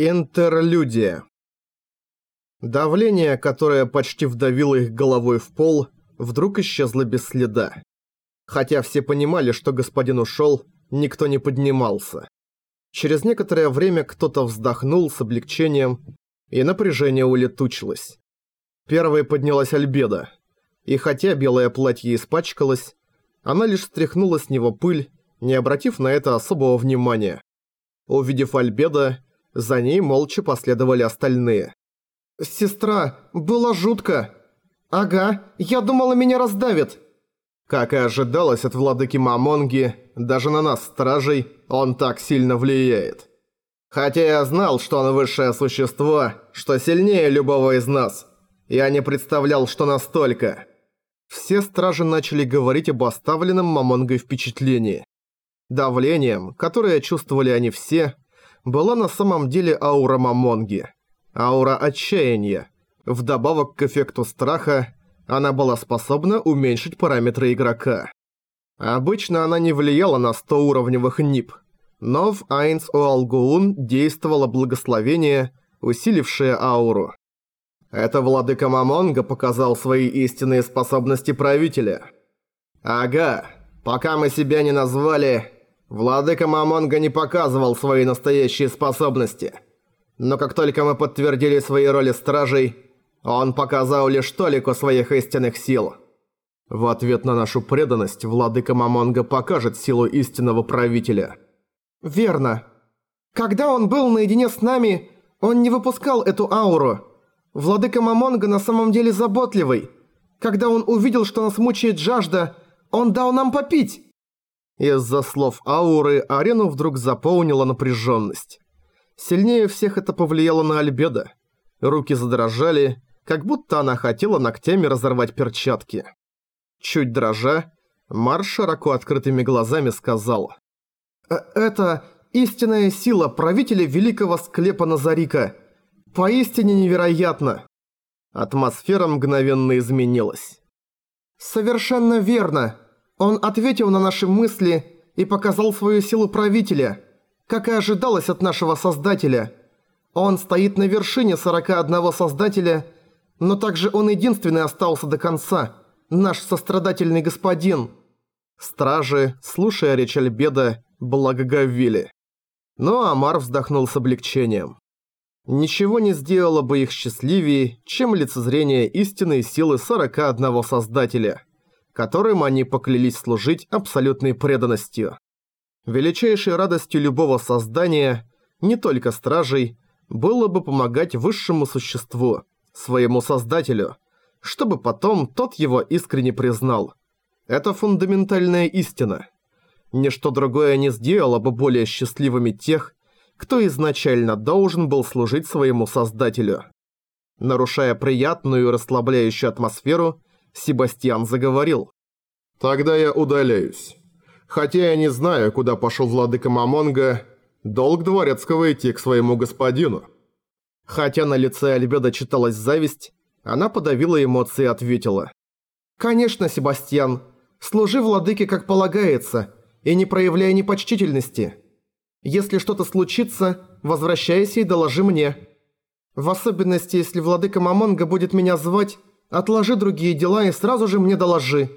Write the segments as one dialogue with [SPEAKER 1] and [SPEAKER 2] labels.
[SPEAKER 1] Интерлюдия. Давление, которое почти вдавило их головой в пол, вдруг исчезло без следа. Хотя все понимали, что господин ушел, никто не поднимался. Через некоторое время кто-то вздохнул с облегчением, и напряжение улетучилось. Первой поднялась Альбеда, и хотя белое платье испачкалось, она лишь стряхнула с него пыль, не обратив на это особого внимания. Увидев Альбеда, за ней молча последовали остальные. «Сестра, было жутко!» «Ага, я думала, меня раздавит!» Как и ожидалось от владыки Мамонги, даже на нас, стражей, он так сильно влияет. Хотя я знал, что он высшее существо, что сильнее любого из нас. Я не представлял, что настолько. Все стражи начали говорить об оставленном Мамонгой впечатлении. Давлением, которое чувствовали они все, была на самом деле аура Мамонги. Аура отчаяния. Вдобавок к эффекту страха, она была способна уменьшить параметры игрока. Обычно она не влияла на 100-уровневых НИП, но в Айнс Оалгуун действовало благословение, усилившее ауру. Это владыка Мамонга показал свои истинные способности правителя. Ага, пока мы себя не назвали, Владыка Мамонга не показывал свои настоящие способности. Но как только мы подтвердили свои роли стражей, он показал лишь толику своих истинных сил. В ответ на нашу преданность Владыка Мамонга покажет силу истинного правителя. Верно. Когда он был наедине с нами, он не выпускал эту ауру. Владыка Мамонга на самом деле заботливый. Когда он увидел, что нас мучает жажда, он дал нам попить. Из-за слов ауры арену вдруг заполнила напряженность. Сильнее всех это повлияло на Альбеда. Руки задрожали, как будто она хотела ногтями разорвать перчатки. Чуть дрожа, Марш широко открытыми глазами сказал. «Э, «Это истинная сила правителя великого склепа Назарика. Поистине невероятно!» Атмосфера мгновенно изменилась. «Совершенно верно!» Он ответил на наши мысли и показал свою силу правителя, как и ожидалось от нашего Создателя. Он стоит на вершине 41 Создателя, но также он единственный остался до конца, наш сострадательный господин. Стражи, слушая речь Альбеда, благоговели. Но Амар вздохнул с облегчением. Ничего не сделало бы их счастливее, чем лицезрение истинной силы 41 Создателя – которым они поклялись служить абсолютной преданностью. Величайшей радостью любого создания, не только стражей, было бы помогать высшему существу, своему создателю, чтобы потом тот его искренне признал. Это фундаментальная истина. Ничто другое не сделало бы более счастливыми тех, кто изначально должен был служить своему создателю. Нарушая приятную и расслабляющую атмосферу, Себастьян заговорил. «Тогда я удаляюсь. Хотя я не знаю, куда пошел владыка Мамонга, долг дворецкого идти к своему господину». Хотя на лице Альбеда читалась зависть, она подавила эмоции и ответила. «Конечно, Себастьян, служи владыке как полагается, и не проявляя непочтительности. Если что-то случится, возвращайся и доложи мне. В особенности, если владыка Мамонга будет меня звать, Отложи другие дела и сразу же мне доложи».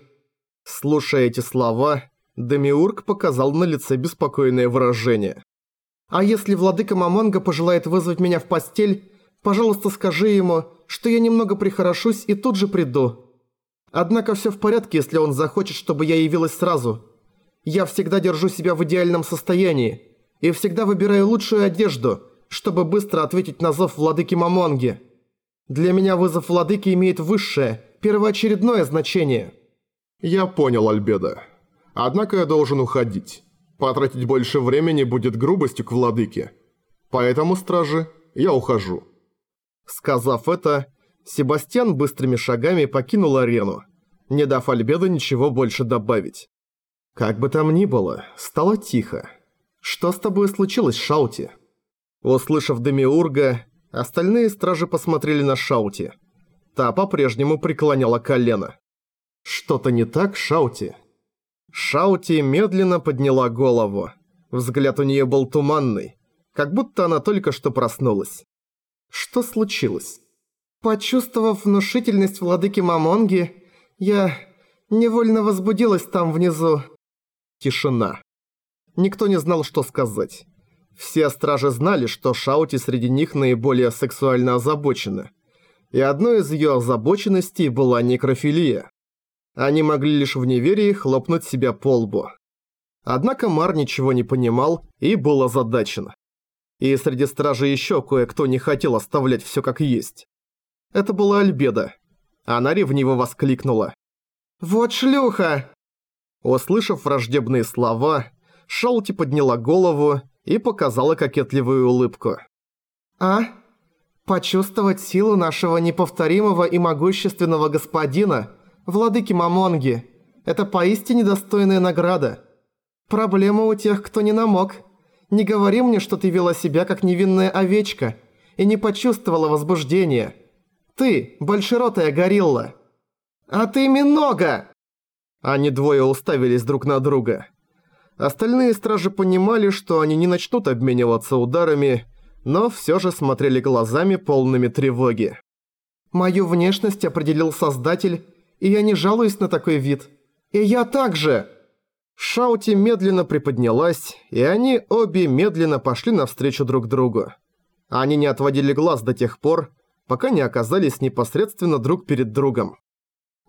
[SPEAKER 1] Слушая эти слова, Демиург показал на лице беспокойное выражение. «А если владыка Мамонга пожелает вызвать меня в постель, пожалуйста, скажи ему, что я немного прихорошусь и тут же приду. Однако все в порядке, если он захочет, чтобы я явилась сразу. Я всегда держу себя в идеальном состоянии и всегда выбираю лучшую одежду, чтобы быстро ответить на зов владыки Мамонги». Для меня вызов владыки имеет высшее, первоочередное значение». «Я понял, Альбеда. Однако я должен уходить. Потратить больше времени будет грубостью к владыке. Поэтому, стражи, я ухожу». Сказав это, Себастьян быстрыми шагами покинул арену, не дав Альбеда ничего больше добавить. Как бы там ни было, стало тихо. «Что с тобой случилось, Шаути?» Услышав Демиурга, Остальные стражи посмотрели на Шаути. Та по-прежнему преклоняла колено. «Что-то не так, Шаути?» Шаути медленно подняла голову. Взгляд у нее был туманный. как будто она только что проснулась. Что случилось?
[SPEAKER 2] Почувствовав внушительность владыки Мамонги, я невольно возбудилась там внизу.
[SPEAKER 1] Тишина. Никто не знал, что сказать. Все стражи знали, что Шаути среди них наиболее сексуально озабочена. И одной из ее озабоченностей была некрофилия. Они могли лишь в неверии хлопнуть себя по лбу. Однако Мар ничего не понимал и был озадачен. И среди стражи еще кое-кто не хотел оставлять все как есть. Это была Альбеда. Она ревниво воскликнула.
[SPEAKER 2] «Вот шлюха!»
[SPEAKER 1] Услышав враждебные слова, Шалти подняла голову и показала кокетливую улыбку.
[SPEAKER 2] «А? Почувствовать силу нашего неповторимого и могущественного господина, владыки Мамонги, это поистине достойная награда. Проблема у тех, кто не намок. Не говори мне, что ты вела себя как невинная овечка и не почувствовала возбуждения. Ты, большеротая горилла. А ты минога!»
[SPEAKER 1] Они двое уставились друг на друга. Остальные стражи понимали, что они не начнут обмениваться ударами, но все же смотрели глазами полными тревоги.
[SPEAKER 2] «Мою внешность определил Создатель, и я не жалуюсь на такой вид. И я также!»
[SPEAKER 1] Шаути медленно приподнялась, и они обе медленно пошли навстречу друг другу. Они не отводили глаз до тех пор, пока не оказались непосредственно друг перед другом.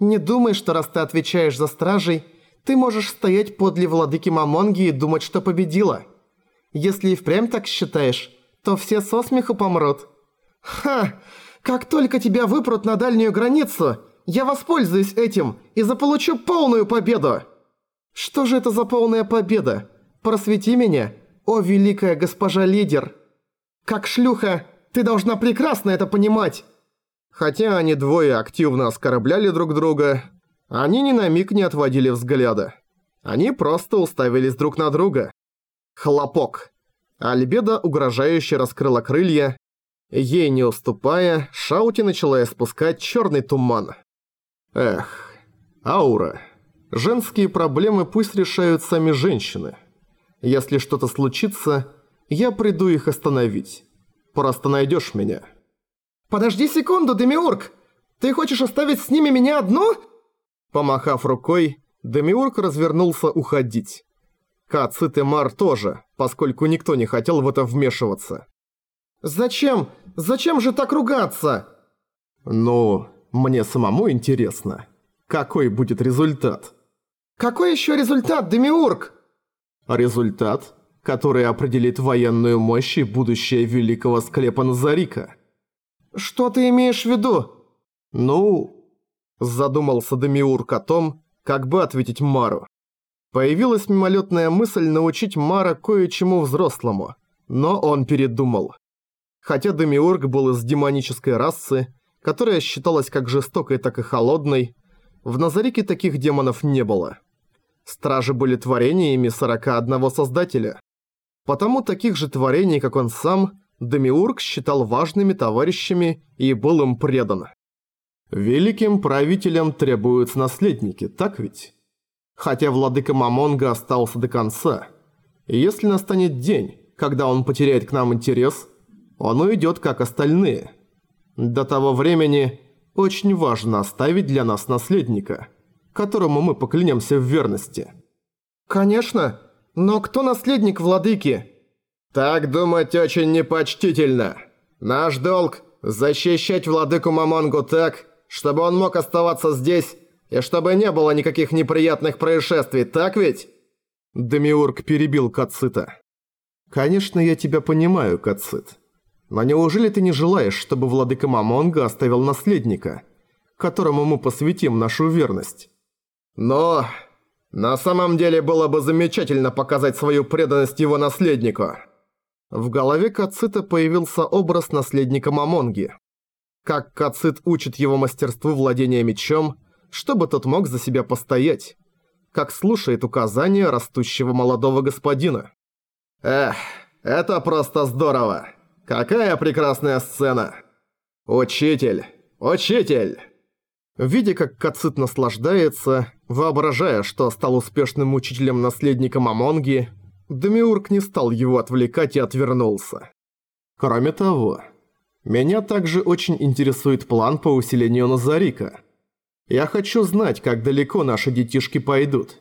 [SPEAKER 2] «Не думай, что раз ты отвечаешь за стражей, ты можешь стоять подле владыки Мамонги и думать, что победила. Если и впрямь так считаешь, то все со смеху помрут. Ха! Как только тебя выпрут на дальнюю границу, я воспользуюсь этим и заполучу полную победу! Что же это за полная победа? Просвети меня, о великая госпожа-лидер! Как шлюха, ты должна прекрасно это понимать!»
[SPEAKER 1] Хотя они двое активно оскорбляли друг друга, они ни на миг не отводили взгляда. Они просто уставились друг на друга. Хлопок. Альбеда угрожающе раскрыла крылья. Ей не уступая, Шаути начала испускать черный туман. Эх, аура. Женские проблемы пусть решают сами женщины. Если что-то случится, я приду их остановить. Просто найдешь меня.
[SPEAKER 2] «Подожди секунду, Демиург! Ты хочешь оставить с ними меня одну?»
[SPEAKER 1] Помахав рукой, Демиург развернулся уходить. Кацит и Мар тоже, поскольку никто не хотел в это вмешиваться.
[SPEAKER 2] «Зачем? Зачем же так ругаться?»
[SPEAKER 1] «Ну, мне самому интересно. Какой будет результат?»
[SPEAKER 2] «Какой еще результат, Демиург?»
[SPEAKER 1] «Результат, который определит военную мощь и будущее великого склепа Назарика».
[SPEAKER 2] «Что ты имеешь в виду?»
[SPEAKER 1] «Ну, Задумался Демиург о том, как бы ответить Мару. Появилась мимолетная мысль научить Мара кое-чему взрослому, но он передумал. Хотя Демиург был из демонической расы, которая считалась как жестокой, так и холодной, в Назарике таких демонов не было. Стражи были творениями 41 Создателя. Потому таких же творений, как он сам, Демиург считал важными товарищами и был им предан. Великим правителям требуются наследники, так ведь? Хотя владыка Мамонга остался до конца. И если настанет день, когда он потеряет к нам интерес, он уйдет как остальные. До того времени очень важно оставить для нас наследника, которому мы поклянемся в верности.
[SPEAKER 2] Конечно, но кто наследник владыки?
[SPEAKER 1] Так думать очень непочтительно. Наш долг – защищать владыку Мамонгу так, чтобы он мог оставаться здесь, и чтобы не было никаких неприятных происшествий, так ведь?» Демиург перебил Кацита. «Конечно, я тебя понимаю, Кацит. Но неужели ты не желаешь, чтобы владыка Мамонга оставил наследника, которому мы посвятим нашу верность?» «Но на самом деле было бы замечательно показать свою преданность его наследнику». В голове Кацита появился образ наследника Мамонги как Кацит учит его мастерству владения мечом, чтобы тот мог за себя постоять, как слушает указания растущего молодого господина. Эх, это просто здорово. Какая прекрасная сцена. Учитель, учитель. Видя, как Кацит наслаждается, воображая, что стал успешным учителем-наследником Амонги, Демиург не стал его отвлекать и отвернулся. Кроме того, меня также очень интересует план по усилению Назарика. Я хочу знать, как далеко наши детишки пойдут.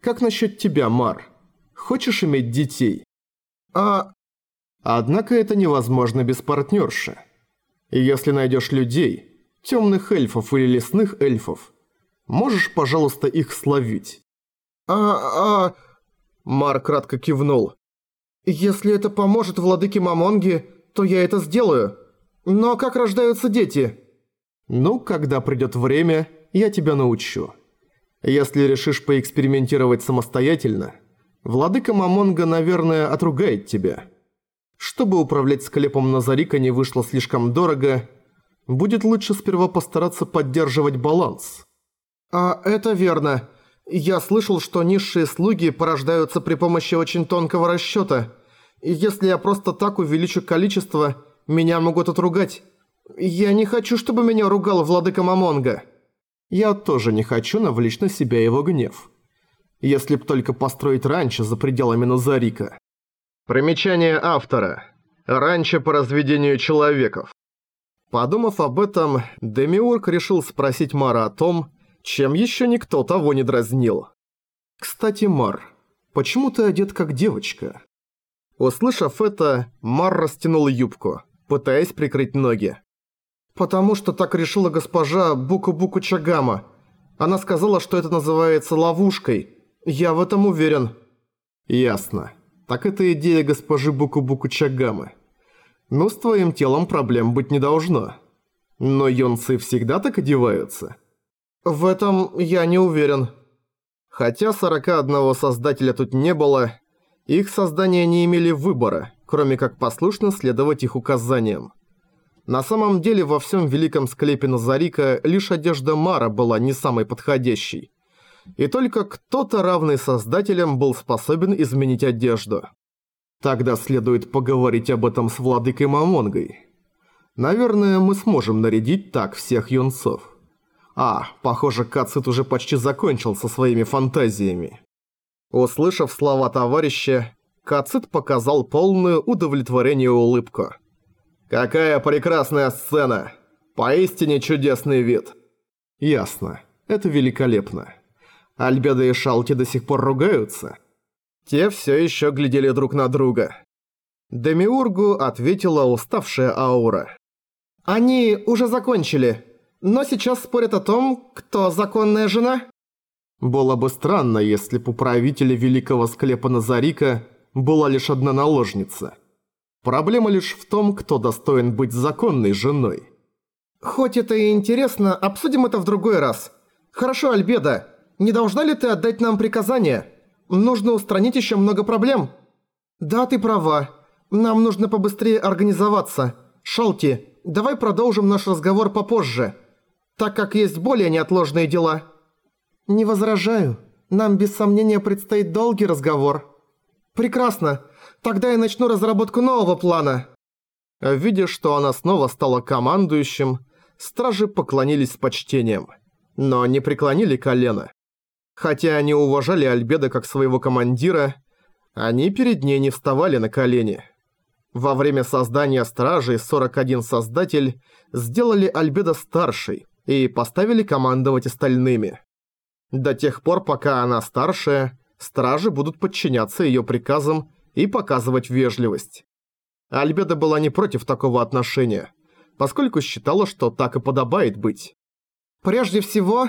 [SPEAKER 1] Как насчет тебя, Мар? Хочешь иметь детей? А... Однако это невозможно без партнерши. И если найдешь людей, темных эльфов или лесных эльфов, можешь, пожалуйста, их словить.
[SPEAKER 2] А... а... Мар кратко кивнул. «Если это поможет владыке Мамонги, то я это сделаю. Но как рождаются дети?»
[SPEAKER 1] «Ну, когда придёт время, я тебя научу. Если решишь поэкспериментировать самостоятельно, владыка Мамонга, наверное, отругает тебя. Чтобы управлять склепом Назарика не вышло слишком дорого, будет лучше сперва постараться поддерживать баланс».
[SPEAKER 2] «А это верно. Я слышал, что низшие слуги порождаются при помощи очень тонкого расчёта. Если я просто так увеличу количество, меня могут отругать. Я не хочу, чтобы меня ругал владыка Мамонга.
[SPEAKER 1] Я тоже не хочу навлечь на себя его гнев. Если б только построить раньше за пределами Назарика. Примечание автора. Ранчо по разведению человеков. Подумав об этом, Демиург решил спросить Мара о том, чем еще никто того не дразнил. «Кстати, Мар, почему ты одет как девочка?» Услышав это, Мар растянул юбку, пытаясь прикрыть ноги.
[SPEAKER 2] «Потому что так решила госпожа Буку-Буку Чагама. Она сказала, что это называется ловушкой. Я в этом уверен».
[SPEAKER 1] «Ясно. Так это идея госпожи Буку-Буку Чагамы. Ну, с твоим телом проблем быть не должно. Но юнцы всегда так одеваются».
[SPEAKER 2] В этом я не уверен.
[SPEAKER 1] Хотя 41 создателя тут не было, их создания не имели выбора, кроме как послушно следовать их указаниям. На самом деле во всем великом склепе Назарика лишь одежда Мара была не самой подходящей. И только кто-то, равный создателям, был способен изменить одежду. Тогда следует поговорить об этом с владыкой Мамонгой. Наверное, мы сможем нарядить так всех юнцов. А, похоже, Кацит уже почти закончил со своими фантазиями. Услышав слова товарища, Кацит показал полную удовлетворение улыбку. «Какая прекрасная сцена! Поистине чудесный вид!» «Ясно. Это великолепно. Альбеда и Шалти до сих пор ругаются?» Те все еще глядели друг на друга. Демиургу ответила уставшая аура.
[SPEAKER 2] «Они уже закончили но сейчас спорят о том, кто законная жена.
[SPEAKER 1] Было бы странно, если бы у правителя великого склепа Назарика была лишь одна наложница. Проблема лишь в том, кто достоин быть законной женой.
[SPEAKER 2] Хоть это и интересно, обсудим это в другой раз. Хорошо, Альбеда, не должна ли ты отдать нам приказание? Нужно устранить еще много проблем. Да, ты права. Нам нужно побыстрее организоваться. Шалти, давай продолжим наш разговор попозже так как есть более неотложные дела». «Не возражаю. Нам без сомнения предстоит долгий разговор». «Прекрасно. Тогда я начну разработку нового плана».
[SPEAKER 1] Видя, что она снова стала командующим, стражи поклонились с почтением, но не преклонили колено. Хотя они уважали Альбеда как своего командира, они перед ней не вставали на колени. Во время создания стражей 41 создатель сделали Альбеда старшей, и поставили командовать остальными. До тех пор, пока она старшая, стражи будут подчиняться ее приказам и показывать вежливость. Альбеда была не против такого отношения, поскольку считала, что так и подобает быть.
[SPEAKER 2] «Прежде всего,